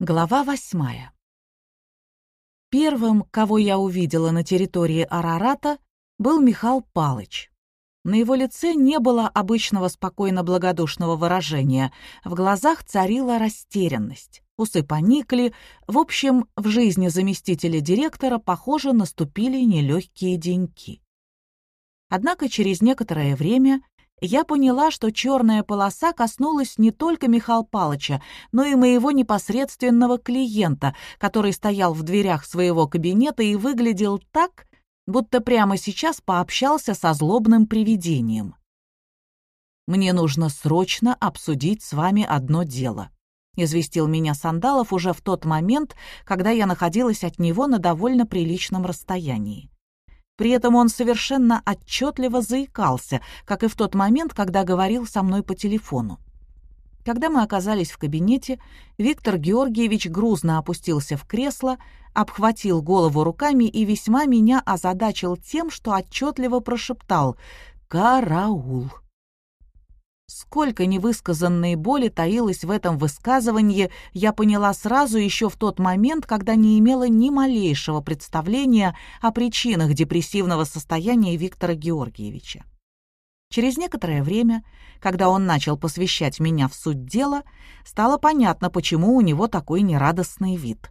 Глава восьмая. Первым, кого я увидела на территории Арарата, был Михал Палыч. На его лице не было обычного спокойно-благодушного выражения, в глазах царила растерянность. Усы поникли, в общем, в жизни заместителя директора, похоже, наступили нелегкие деньки. Однако через некоторое время я поняла, что черная полоса коснулась не только Михаила Палыча, но и моего непосредственного клиента, который стоял в дверях своего кабинета и выглядел так, будто прямо сейчас пообщался со злобным привидением. «Мне нужно срочно обсудить с вами одно дело», — известил меня Сандалов уже в тот момент, когда я находилась от него на довольно приличном расстоянии. При этом он совершенно отчетливо заикался, как и в тот момент, когда говорил со мной по телефону. Когда мы оказались в кабинете, Виктор Георгиевич грузно опустился в кресло, обхватил голову руками и весьма меня озадачил тем, что отчетливо прошептал «Караул». Сколько невысказанной боли таилось в этом высказывании, я поняла сразу еще в тот момент, когда не имела ни малейшего представления о причинах депрессивного состояния Виктора Георгиевича. Через некоторое время, когда он начал посвящать меня в суть дела, стало понятно, почему у него такой нерадостный вид.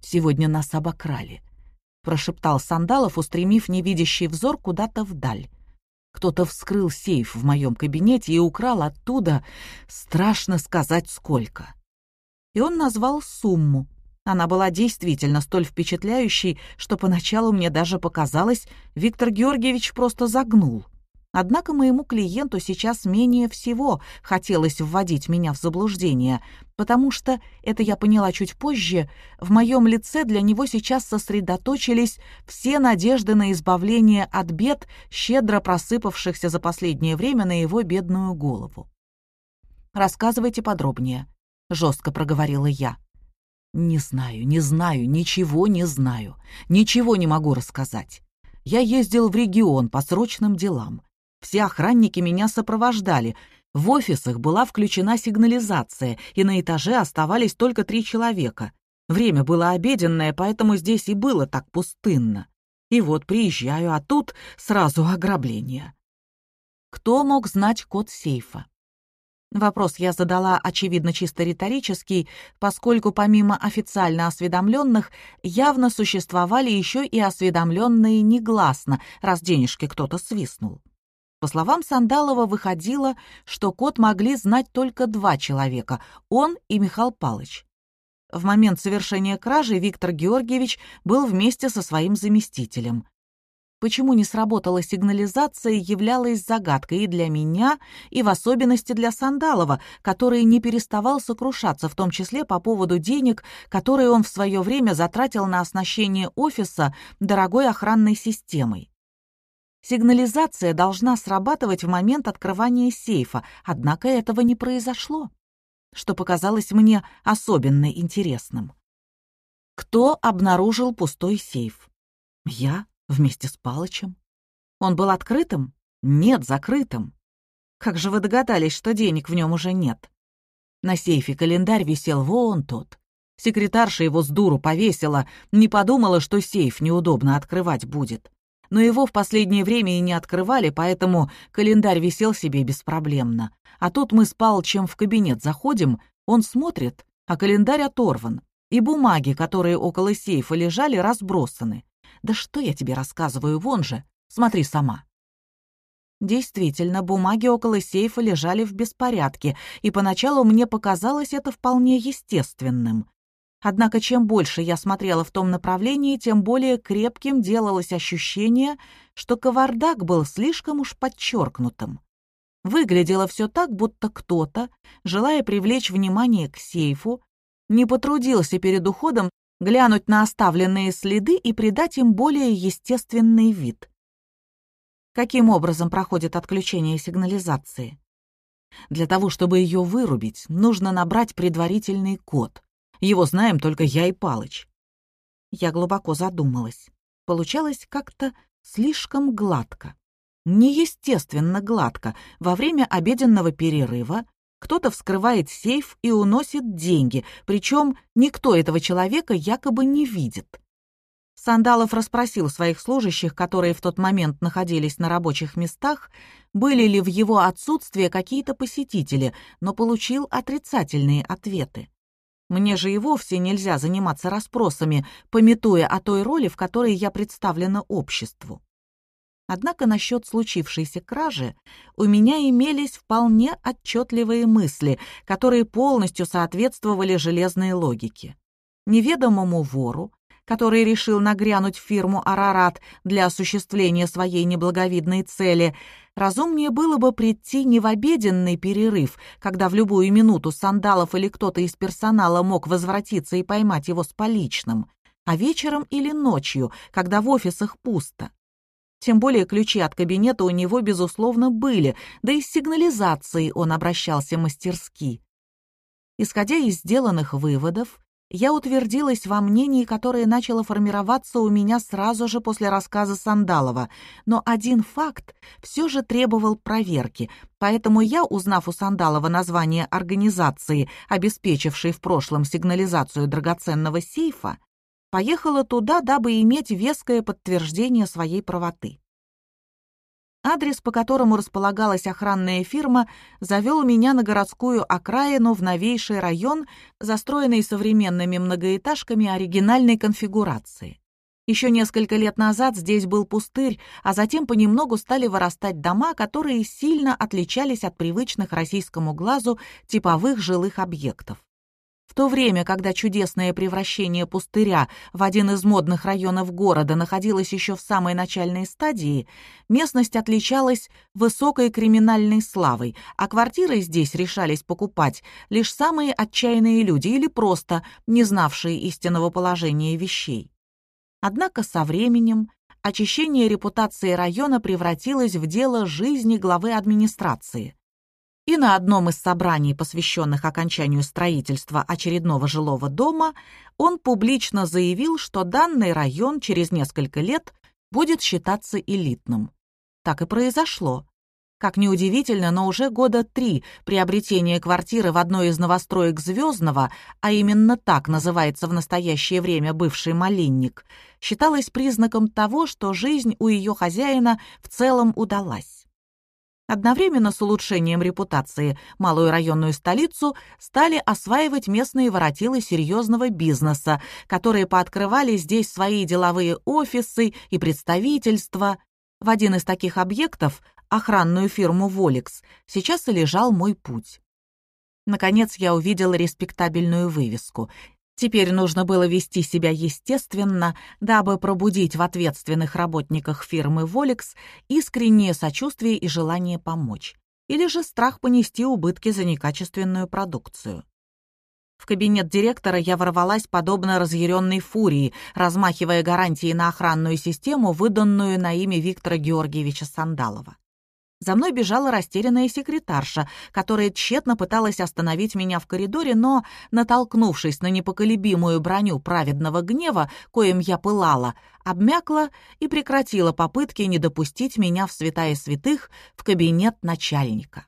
«Сегодня нас обокрали», — прошептал Сандалов, устремив невидящий взор куда-то вдаль. Кто-то вскрыл сейф в моем кабинете и украл оттуда, страшно сказать, сколько. И он назвал сумму. Она была действительно столь впечатляющей, что поначалу мне даже показалось, Виктор Георгиевич просто загнул. Однако моему клиенту сейчас менее всего хотелось вводить меня в заблуждение, потому что, это я поняла чуть позже, в моем лице для него сейчас сосредоточились все надежды на избавление от бед, щедро просыпавшихся за последнее время на его бедную голову. «Рассказывайте подробнее», — жестко проговорила я. «Не знаю, не знаю, ничего не знаю, ничего не могу рассказать. Я ездил в регион по срочным делам. Все охранники меня сопровождали. В офисах была включена сигнализация, и на этаже оставались только три человека. Время было обеденное, поэтому здесь и было так пустынно. И вот приезжаю, а тут сразу ограбление. Кто мог знать код сейфа? Вопрос я задала, очевидно, чисто риторический, поскольку помимо официально осведомленных явно существовали еще и осведомленные негласно, раз денежки кто-то свистнул. По словам Сандалова, выходило, что код могли знать только два человека — он и Михаил Палыч. В момент совершения кражи Виктор Георгиевич был вместе со своим заместителем. Почему не сработала сигнализация, являлась загадкой и для меня, и в особенности для Сандалова, который не переставал сокрушаться, в том числе по поводу денег, которые он в свое время затратил на оснащение офиса дорогой охранной системой. Сигнализация должна срабатывать в момент открывания сейфа, однако этого не произошло, что показалось мне особенно интересным. Кто обнаружил пустой сейф? Я вместе с Палычем. Он был открытым? Нет, закрытым. Как же вы догадались, что денег в нем уже нет? На сейфе календарь висел вон тот. Секретарша его с дуру повесила, не подумала, что сейф неудобно открывать будет но его в последнее время и не открывали, поэтому календарь висел себе беспроблемно. А тут мы с Палычем в кабинет заходим, он смотрит, а календарь оторван, и бумаги, которые около сейфа лежали, разбросаны. Да что я тебе рассказываю, вон же, смотри сама. Действительно, бумаги около сейфа лежали в беспорядке, и поначалу мне показалось это вполне естественным. Однако чем больше я смотрела в том направлении, тем более крепким делалось ощущение, что кавардак был слишком уж подчеркнутым. Выглядело все так, будто кто-то, желая привлечь внимание к сейфу, не потрудился перед уходом глянуть на оставленные следы и придать им более естественный вид. Каким образом проходит отключение сигнализации? Для того, чтобы ее вырубить, нужно набрать предварительный код. Его знаем только я и Палыч. Я глубоко задумалась. Получалось как-то слишком гладко. Неестественно гладко. Во время обеденного перерыва кто-то вскрывает сейф и уносит деньги, причем никто этого человека якобы не видит. Сандалов расспросил своих служащих, которые в тот момент находились на рабочих местах, были ли в его отсутствие какие-то посетители, но получил отрицательные ответы. Мне же и вовсе нельзя заниматься расспросами, пометуя о той роли, в которой я представлена обществу. Однако насчет случившейся кражи у меня имелись вполне отчетливые мысли, которые полностью соответствовали железной логике. Неведомому вору который решил нагрянуть в фирму «Арарат» для осуществления своей неблаговидной цели, разумнее было бы прийти не в обеденный перерыв, когда в любую минуту Сандалов или кто-то из персонала мог возвратиться и поймать его с поличным, а вечером или ночью, когда в офисах пусто. Тем более ключи от кабинета у него, безусловно, были, да и с сигнализацией он обращался мастерски. Исходя из сделанных выводов, я утвердилась во мнении, которое начало формироваться у меня сразу же после рассказа Сандалова, но один факт все же требовал проверки, поэтому я, узнав у Сандалова название организации, обеспечившей в прошлом сигнализацию драгоценного сейфа, поехала туда, дабы иметь веское подтверждение своей правоты. Адрес, по которому располагалась охранная фирма, завел меня на городскую окраину в новейший район, застроенный современными многоэтажками оригинальной конфигурации. Еще несколько лет назад здесь был пустырь, а затем понемногу стали вырастать дома, которые сильно отличались от привычных российскому глазу типовых жилых объектов. В то время, когда чудесное превращение пустыря в один из модных районов города находилось еще в самой начальной стадии, местность отличалась высокой криминальной славой, а квартиры здесь решались покупать лишь самые отчаянные люди или просто не знавшие истинного положения вещей. Однако со временем очищение репутации района превратилось в дело жизни главы администрации и на одном из собраний, посвященных окончанию строительства очередного жилого дома, он публично заявил, что данный район через несколько лет будет считаться элитным. Так и произошло. Как ни удивительно, но уже года три приобретение квартиры в одной из новостроек Звездного, а именно так называется в настоящее время бывший малинник, считалось признаком того, что жизнь у ее хозяина в целом удалась. Одновременно с улучшением репутации малую районную столицу стали осваивать местные воротилы серьезного бизнеса, которые пооткрывали здесь свои деловые офисы и представительства. В один из таких объектов, охранную фирму «Воликс», сейчас и лежал мой путь. Наконец я увидела респектабельную вывеску. Теперь нужно было вести себя естественно, дабы пробудить в ответственных работниках фирмы «Волекс» искреннее сочувствие и желание помочь, или же страх понести убытки за некачественную продукцию. В кабинет директора я ворвалась подобно разъяренной фурии, размахивая гарантии на охранную систему, выданную на имя Виктора Георгиевича Сандалова. За мной бежала растерянная секретарша, которая тщетно пыталась остановить меня в коридоре, но, натолкнувшись на непоколебимую броню праведного гнева, коим я пылала, обмякла и прекратила попытки не допустить меня в святая святых в кабинет начальника.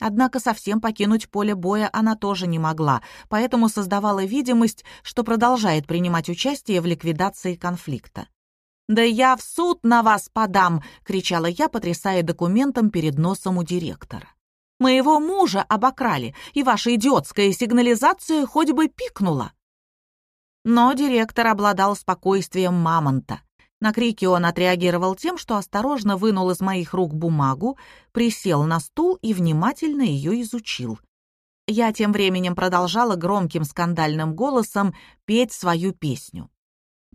Однако совсем покинуть поле боя она тоже не могла, поэтому создавала видимость, что продолжает принимать участие в ликвидации конфликта. «Да я в суд на вас подам!» — кричала я, потрясая документом перед носом у директора. «Моего мужа обокрали, и ваша идиотская сигнализация хоть бы пикнула!» Но директор обладал спокойствием мамонта. На крики он отреагировал тем, что осторожно вынул из моих рук бумагу, присел на стул и внимательно ее изучил. Я тем временем продолжала громким скандальным голосом петь свою песню.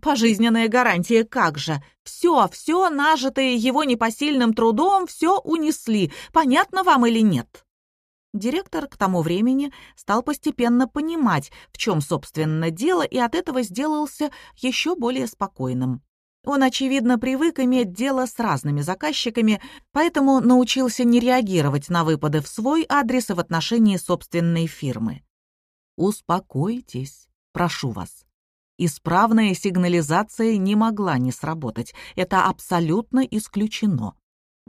Пожизненная гарантия, как же. Все, все нажитое его непосильным трудом, все унесли. Понятно вам или нет? Директор к тому времени стал постепенно понимать, в чем, собственно, дело, и от этого сделался еще более спокойным. Он, очевидно, привык иметь дело с разными заказчиками, поэтому научился не реагировать на выпады в свой адрес и в отношении собственной фирмы. «Успокойтесь, прошу вас. Исправная сигнализация не могла не сработать. Это абсолютно исключено.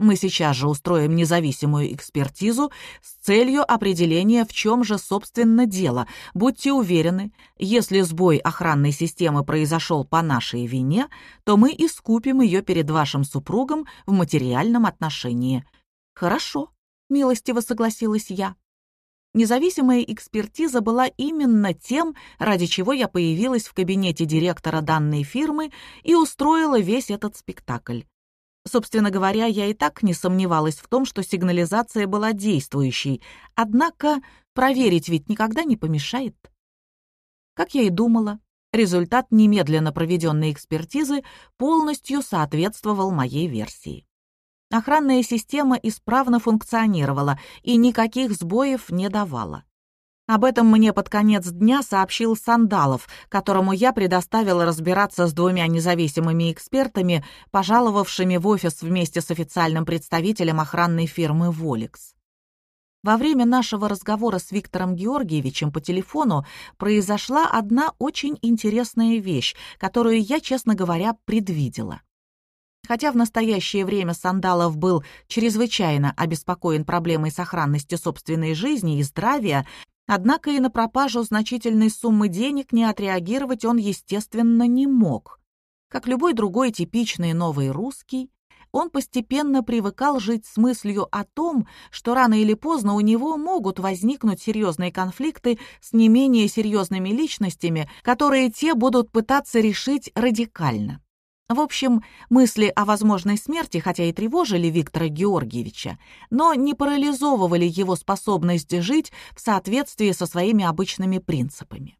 Мы сейчас же устроим независимую экспертизу с целью определения, в чем же, собственно, дело. Будьте уверены, если сбой охранной системы произошел по нашей вине, то мы искупим ее перед вашим супругом в материальном отношении». «Хорошо», — милостиво согласилась я. Независимая экспертиза была именно тем, ради чего я появилась в кабинете директора данной фирмы и устроила весь этот спектакль. Собственно говоря, я и так не сомневалась в том, что сигнализация была действующей, однако проверить ведь никогда не помешает. Как я и думала, результат немедленно проведенной экспертизы полностью соответствовал моей версии. Охранная система исправно функционировала и никаких сбоев не давала. Об этом мне под конец дня сообщил Сандалов, которому я предоставила разбираться с двумя независимыми экспертами, пожаловавшими в офис вместе с официальным представителем охранной фирмы «Воликс». Во время нашего разговора с Виктором Георгиевичем по телефону произошла одна очень интересная вещь, которую я, честно говоря, предвидела. Хотя в настоящее время Сандалов был чрезвычайно обеспокоен проблемой сохранности собственной жизни и здравия, Однако и на пропажу значительной суммы денег не отреагировать он, естественно, не мог. Как любой другой типичный новый русский, он постепенно привыкал жить с мыслью о том, что рано или поздно у него могут возникнуть серьезные конфликты с не менее серьезными личностями, которые те будут пытаться решить радикально. В общем, мысли о возможной смерти, хотя и тревожили Виктора Георгиевича, но не парализовывали его способность жить в соответствии со своими обычными принципами.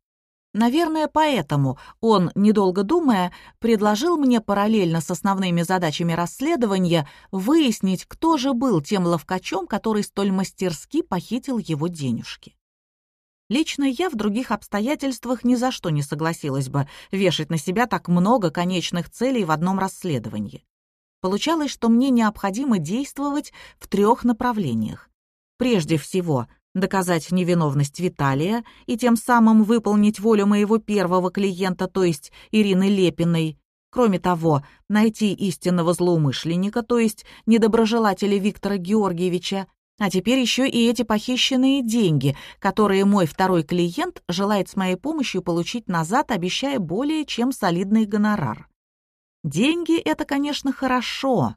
Наверное, поэтому он, недолго думая, предложил мне параллельно с основными задачами расследования выяснить, кто же был тем ловкачом, который столь мастерски похитил его денежки. Лично я в других обстоятельствах ни за что не согласилась бы вешать на себя так много конечных целей в одном расследовании. Получалось, что мне необходимо действовать в трех направлениях. Прежде всего, доказать невиновность Виталия и тем самым выполнить волю моего первого клиента, то есть Ирины Лепиной. Кроме того, найти истинного злоумышленника, то есть недоброжелателя Виктора Георгиевича, а теперь еще и эти похищенные деньги, которые мой второй клиент желает с моей помощью получить назад, обещая более чем солидный гонорар. Деньги — это, конечно, хорошо,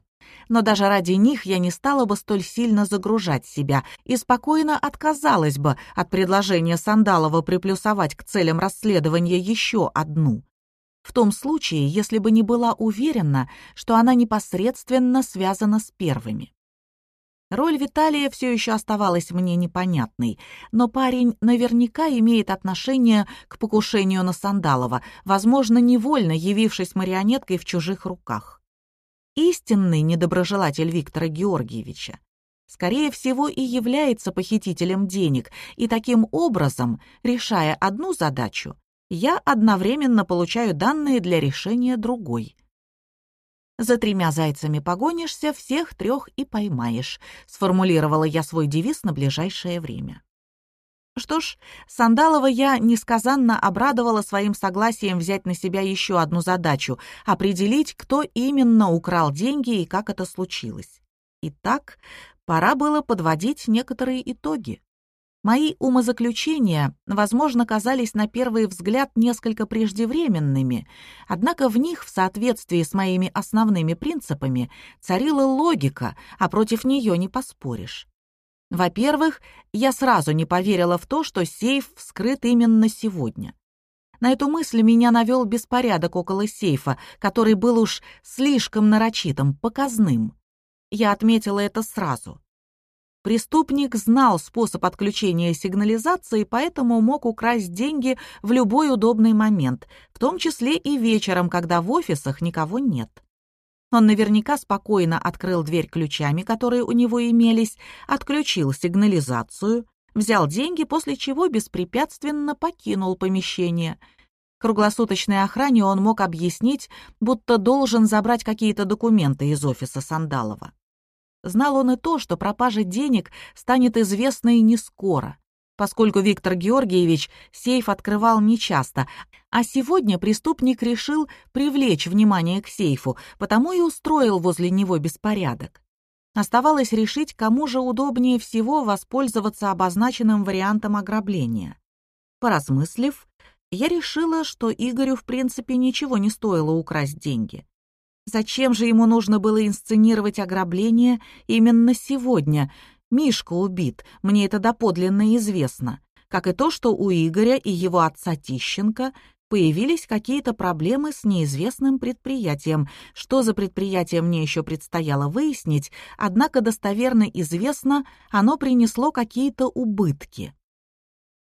но даже ради них я не стала бы столь сильно загружать себя и спокойно отказалась бы от предложения Сандалова приплюсовать к целям расследования еще одну. В том случае, если бы не была уверена, что она непосредственно связана с первыми. Роль Виталия все еще оставалась мне непонятной, но парень наверняка имеет отношение к покушению на Сандалова, возможно, невольно явившись марионеткой в чужих руках. Истинный недоброжелатель Виктора Георгиевича скорее всего, и является похитителем денег, и таким образом, решая одну задачу, я одновременно получаю данные для решения другой. «За тремя зайцами погонишься, всех трех и поймаешь», — сформулировала я свой девиз на ближайшее время. Что ж, Сандалова я несказанно обрадовала своим согласием взять на себя еще одну задачу — определить, кто именно украл деньги и как это случилось. Итак, пора было подводить некоторые итоги. Мои умозаключения, возможно, казались на первый взгляд несколько преждевременными, однако в них, в соответствии с моими основными принципами, царила логика, а против нее не поспоришь. Во-первых, я сразу не поверила в то, что сейф вскрыт именно сегодня. На эту мысль меня навел беспорядок около сейфа, который был уж слишком нарочитым, показным. Я отметила это сразу. Преступник знал способ отключения сигнализации, поэтому мог украсть деньги в любой удобный момент, в том числе и вечером, когда в офисах никого нет. Он наверняка спокойно открыл дверь ключами, которые у него имелись, отключил сигнализацию, взял деньги, после чего беспрепятственно покинул помещение. Круглосуточной охране он мог объяснить, будто должен забрать какие-то документы из офиса Сандалова. Знал он и то, что пропажа денег станет известной не скоро, поскольку Виктор Георгиевич сейф открывал нечасто, а сегодня преступник решил привлечь внимание к сейфу, потому и устроил возле него беспорядок. Оставалось решить, кому же удобнее всего воспользоваться обозначенным вариантом ограбления. Поразмыслив, я решила, что Игорю в принципе ничего не стоило украсть деньги. Зачем же ему нужно было инсценировать ограбление именно сегодня? Мишка убит, мне это доподлинно известно. Как и то, что у Игоря и его отца Тищенко появились какие-то проблемы с неизвестным предприятием. Что за предприятие мне еще предстояло выяснить, однако достоверно известно, оно принесло какие-то убытки.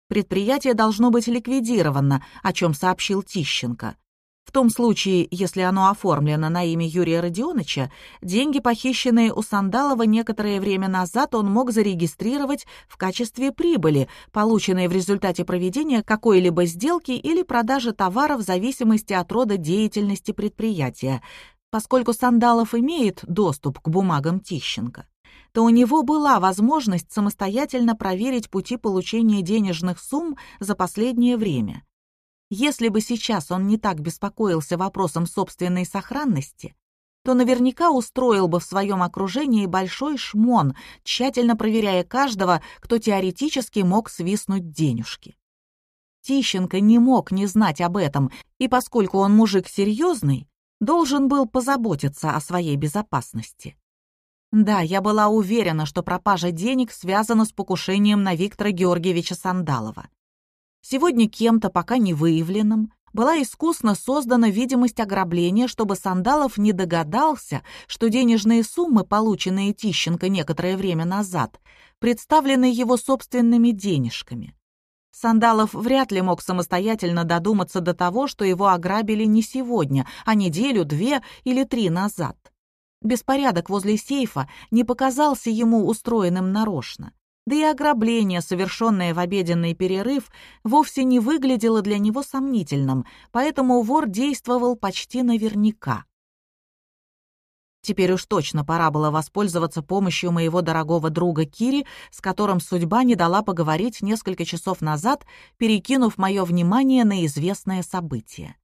Предприятие должно быть ликвидировано, о чем сообщил Тищенко. В том случае, если оно оформлено на имя Юрия Родионовича, деньги, похищенные у Сандалова некоторое время назад, он мог зарегистрировать в качестве прибыли, полученной в результате проведения какой-либо сделки или продажи товара в зависимости от рода деятельности предприятия. Поскольку Сандалов имеет доступ к бумагам Тищенко, то у него была возможность самостоятельно проверить пути получения денежных сумм за последнее время. Если бы сейчас он не так беспокоился вопросом собственной сохранности, то наверняка устроил бы в своем окружении большой шмон, тщательно проверяя каждого, кто теоретически мог свистнуть денежки. Тищенко не мог не знать об этом, и поскольку он мужик серьезный, должен был позаботиться о своей безопасности. Да, я была уверена, что пропажа денег связана с покушением на Виктора Георгиевича Сандалова. Сегодня кем-то, пока не выявленным, была искусно создана видимость ограбления, чтобы Сандалов не догадался, что денежные суммы, полученные Тищенко некоторое время назад, представлены его собственными денежками. Сандалов вряд ли мог самостоятельно додуматься до того, что его ограбили не сегодня, а неделю, две или три назад. Беспорядок возле сейфа не показался ему устроенным нарочно. Да и ограбление, совершенное в обеденный перерыв, вовсе не выглядело для него сомнительным, поэтому вор действовал почти наверняка. Теперь уж точно пора было воспользоваться помощью моего дорогого друга Кири, с которым судьба не дала поговорить несколько часов назад, перекинув мое внимание на известное событие.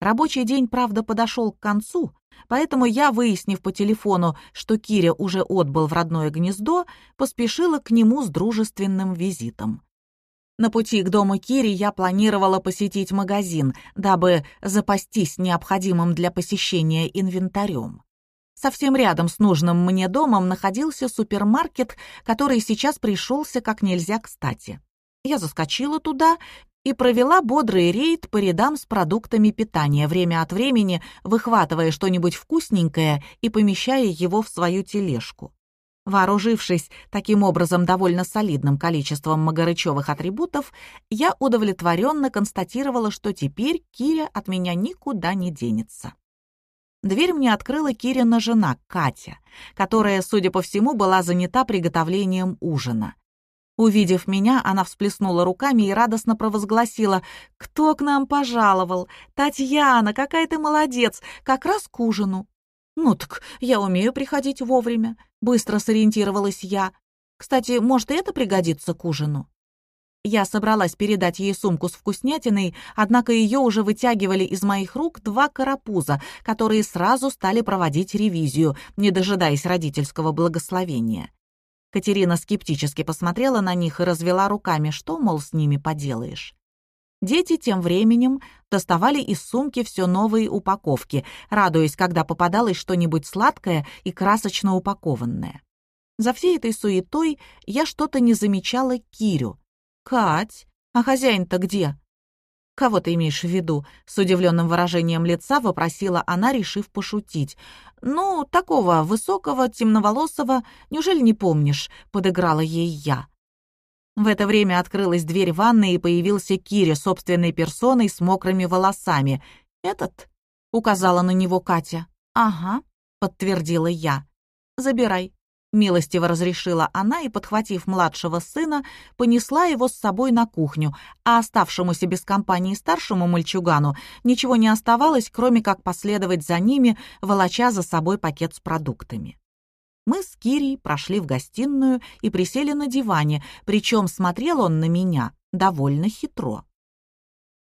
Рабочий день, правда, подошел к концу, Поэтому я, выяснив по телефону, что Киря уже отбыл в родное гнездо, поспешила к нему с дружественным визитом. На пути к дому Кири я планировала посетить магазин, дабы запастись необходимым для посещения инвентарем. Совсем рядом с нужным мне домом находился супермаркет, который сейчас пришелся как нельзя кстати. Я заскочила туда и провела бодрый рейд по рядам с продуктами питания, время от времени выхватывая что-нибудь вкусненькое и помещая его в свою тележку. Вооружившись таким образом довольно солидным количеством магарычевых атрибутов, я удовлетворенно констатировала, что теперь Киря от меня никуда не денется. Дверь мне открыла Кирина жена, Катя, которая, судя по всему, была занята приготовлением ужина. Увидев меня, она всплеснула руками и радостно провозгласила «Кто к нам пожаловал? Татьяна, какая ты молодец! Как раз к ужину!» «Ну так я умею приходить вовремя», — быстро сориентировалась я. «Кстати, может, и это пригодится к ужину?» Я собралась передать ей сумку с вкуснятиной, однако ее уже вытягивали из моих рук два карапуза, которые сразу стали проводить ревизию, не дожидаясь родительского благословения. Катерина скептически посмотрела на них и развела руками, что, мол, с ними поделаешь. Дети тем временем доставали из сумки все новые упаковки, радуясь, когда попадалось что-нибудь сладкое и красочно упакованное. За всей этой суетой я что-то не замечала Кирю. «Кать, а хозяин-то где?» «Кого ты имеешь в виду?» — с удивленным выражением лица вопросила она, решив пошутить. «Ну, такого высокого, темноволосого, неужели не помнишь?» — подыграла ей я. В это время открылась дверь ванной и появился Киря собственной персоной с мокрыми волосами. «Этот?» — указала на него Катя. «Ага», — подтвердила я. «Забирай». Милостиво разрешила она и, подхватив младшего сына, понесла его с собой на кухню, а оставшемуся без компании старшему мальчугану ничего не оставалось, кроме как последовать за ними, волоча за собой пакет с продуктами. Мы с Кирией прошли в гостиную и присели на диване, причем смотрел он на меня довольно хитро.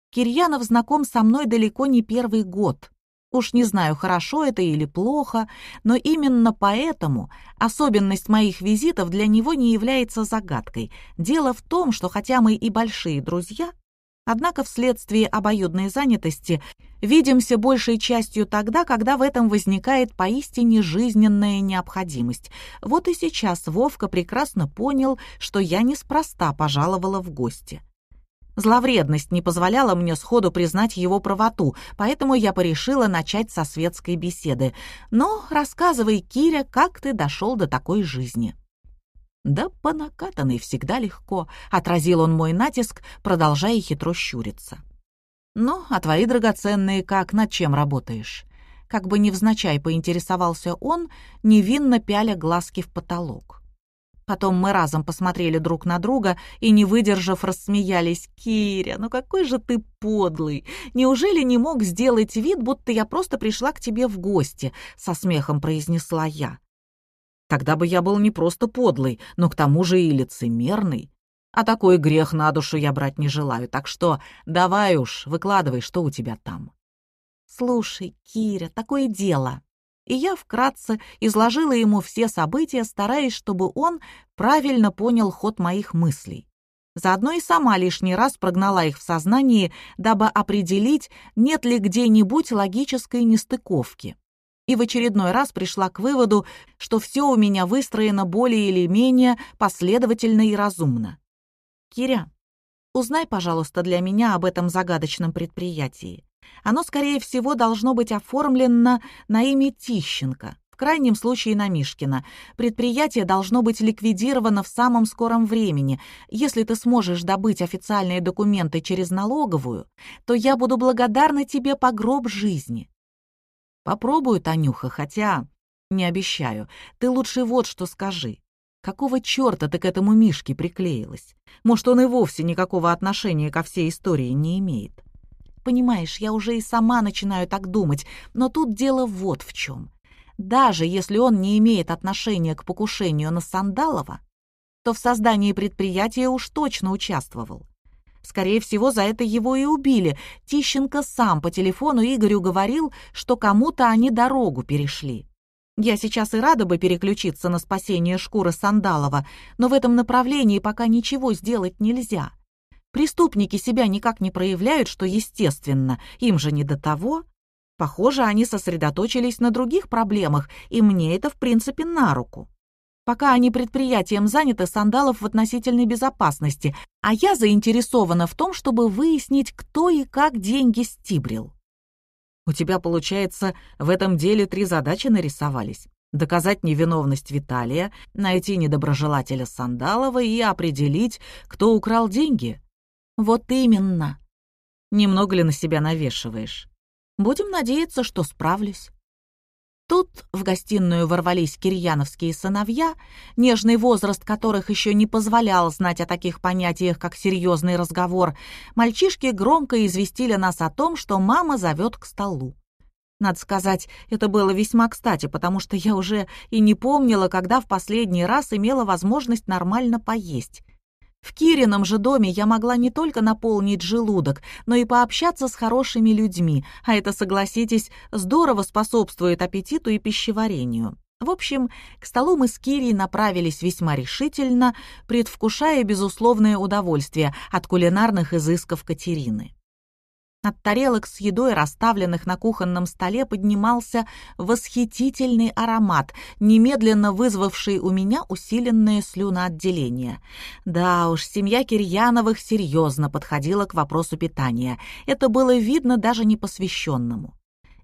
Кирьянов знаком со мной далеко не первый год. Уж не знаю, хорошо это или плохо, но именно поэтому особенность моих визитов для него не является загадкой. Дело в том, что хотя мы и большие друзья, однако вследствие обоюдной занятости видимся большей частью тогда, когда в этом возникает поистине жизненная необходимость. Вот и сейчас Вовка прекрасно понял, что я неспроста пожаловала в гости. Зловредность не позволяла мне сходу признать его правоту, поэтому я порешила начать со светской беседы. Но рассказывай, Киря, как ты дошел до такой жизни. «Да по накатанной всегда легко», — отразил он мой натиск, продолжая хитро щуриться. «Ну, а твои драгоценные как, над чем работаешь?» Как бы невзначай поинтересовался он, невинно пяля глазки в потолок. Потом мы разом посмотрели друг на друга и, не выдержав, рассмеялись. «Киря, ну какой же ты подлый! Неужели не мог сделать вид, будто я просто пришла к тебе в гости?» — со смехом произнесла я. «Тогда бы я был не просто подлый, но к тому же и лицемерный. А такой грех на душу я брать не желаю, так что давай уж, выкладывай, что у тебя там». «Слушай, Киря, такое дело и я вкратце изложила ему все события, стараясь, чтобы он правильно понял ход моих мыслей. Заодно и сама лишний раз прогнала их в сознании, дабы определить, нет ли где-нибудь логической нестыковки. И в очередной раз пришла к выводу, что все у меня выстроено более или менее последовательно и разумно. «Киря, узнай, пожалуйста, для меня об этом загадочном предприятии. Оно, скорее всего, должно быть оформлено на имя Тищенко, в крайнем случае на Мишкина. Предприятие должно быть ликвидировано в самом скором времени. Если ты сможешь добыть официальные документы через налоговую, то я буду благодарна тебе по гроб жизни. Попробую, Танюха, хотя не обещаю. Ты лучше вот что скажи. Какого черта ты к этому Мишке приклеилась? Может, он и вовсе никакого отношения ко всей истории не имеет? Понимаешь, я уже и сама начинаю так думать, но тут дело вот в чем. Даже если он не имеет отношения к покушению на Сандалова, то в создании предприятия уж точно участвовал. Скорее всего, за это его и убили. Тищенко сам по телефону Игорю говорил, что кому-то они дорогу перешли. Я сейчас и рада бы переключиться на спасение шкуры Сандалова, но в этом направлении пока ничего сделать нельзя. Преступники себя никак не проявляют, что естественно, им же не до того. Похоже, они сосредоточились на других проблемах, и мне это, в принципе, на руку. Пока они предприятием заняты, Сандалов в относительной безопасности, а я заинтересована в том, чтобы выяснить, кто и как деньги стибрил. У тебя, получается, в этом деле три задачи нарисовались. Доказать невиновность Виталия, найти недоброжелателя Сандалова и определить, кто украл деньги. «Вот именно. Немного ли на себя навешиваешь? Будем надеяться, что справлюсь». Тут в гостиную ворвались кирьяновские сыновья, нежный возраст которых еще не позволял знать о таких понятиях, как серьезный разговор. Мальчишки громко известили нас о том, что мама зовет к столу. Надо сказать, это было весьма кстати, потому что я уже и не помнила, когда в последний раз имела возможность нормально поесть. В Кирином же доме я могла не только наполнить желудок, но и пообщаться с хорошими людьми, а это, согласитесь, здорово способствует аппетиту и пищеварению. В общем, к столу мы с Кирией направились весьма решительно, предвкушая безусловное удовольствие от кулинарных изысков Катерины. От тарелок с едой, расставленных на кухонном столе, поднимался восхитительный аромат, немедленно вызвавший у меня усиленное слюноотделение. Да уж, семья Кирьяновых серьезно подходила к вопросу питания. Это было видно даже непосвященному.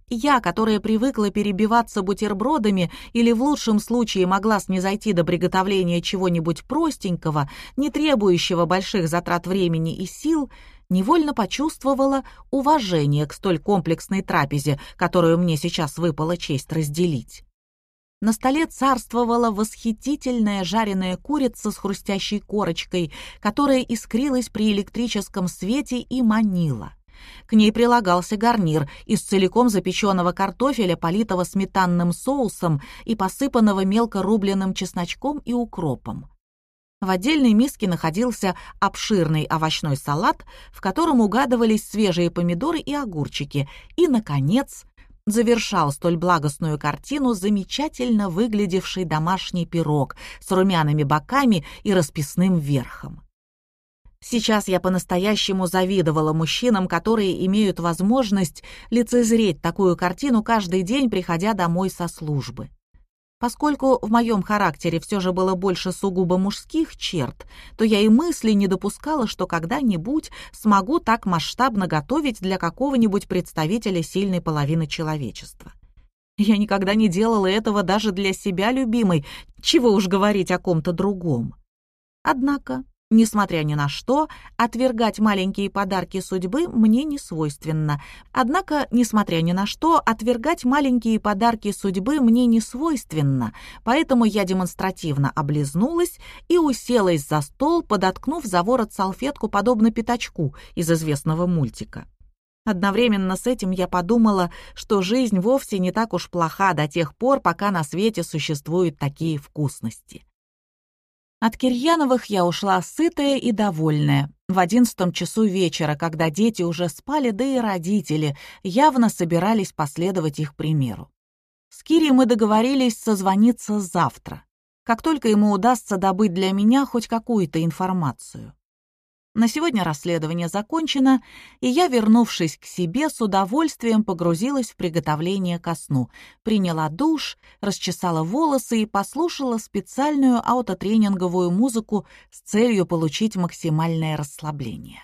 Я, которая привыкла перебиваться бутербродами или в лучшем случае могла снизойти до приготовления чего-нибудь простенького, не требующего больших затрат времени и сил, невольно почувствовала уважение к столь комплексной трапезе, которую мне сейчас выпала честь разделить. На столе царствовала восхитительная жареная курица с хрустящей корочкой, которая искрилась при электрическом свете и манила. К ней прилагался гарнир из целиком запеченного картофеля, политого сметанным соусом и посыпанного мелко рубленным чесночком и укропом. В отдельной миске находился обширный овощной салат, в котором угадывались свежие помидоры и огурчики, и, наконец, завершал столь благостную картину замечательно выглядевший домашний пирог с румяными боками и расписным верхом. Сейчас я по-настоящему завидовала мужчинам, которые имеют возможность лицезреть такую картину каждый день, приходя домой со службы. Поскольку в моем характере все же было больше сугубо мужских черт, то я и мысли не допускала, что когда-нибудь смогу так масштабно готовить для какого-нибудь представителя сильной половины человечества. Я никогда не делала этого даже для себя любимой, чего уж говорить о ком-то другом. Однако Несмотря ни на что, отвергать маленькие подарки судьбы мне не свойственно. Однако, несмотря ни на что, отвергать маленькие подарки судьбы мне не свойственно, поэтому я демонстративно облизнулась и уселась за стол, подоткнув за ворот салфетку, подобно пятачку из известного мультика. Одновременно с этим я подумала, что жизнь вовсе не так уж плоха до тех пор, пока на свете существуют такие вкусности. От Кирьяновых я ушла сытая и довольная. В одиннадцатом часу вечера, когда дети уже спали, да и родители явно собирались последовать их примеру. С Кири мы договорились созвониться завтра, как только ему удастся добыть для меня хоть какую-то информацию. На сегодня расследование закончено, и я, вернувшись к себе, с удовольствием погрузилась в приготовление ко сну, приняла душ, расчесала волосы и послушала специальную аутотренинговую музыку с целью получить максимальное расслабление.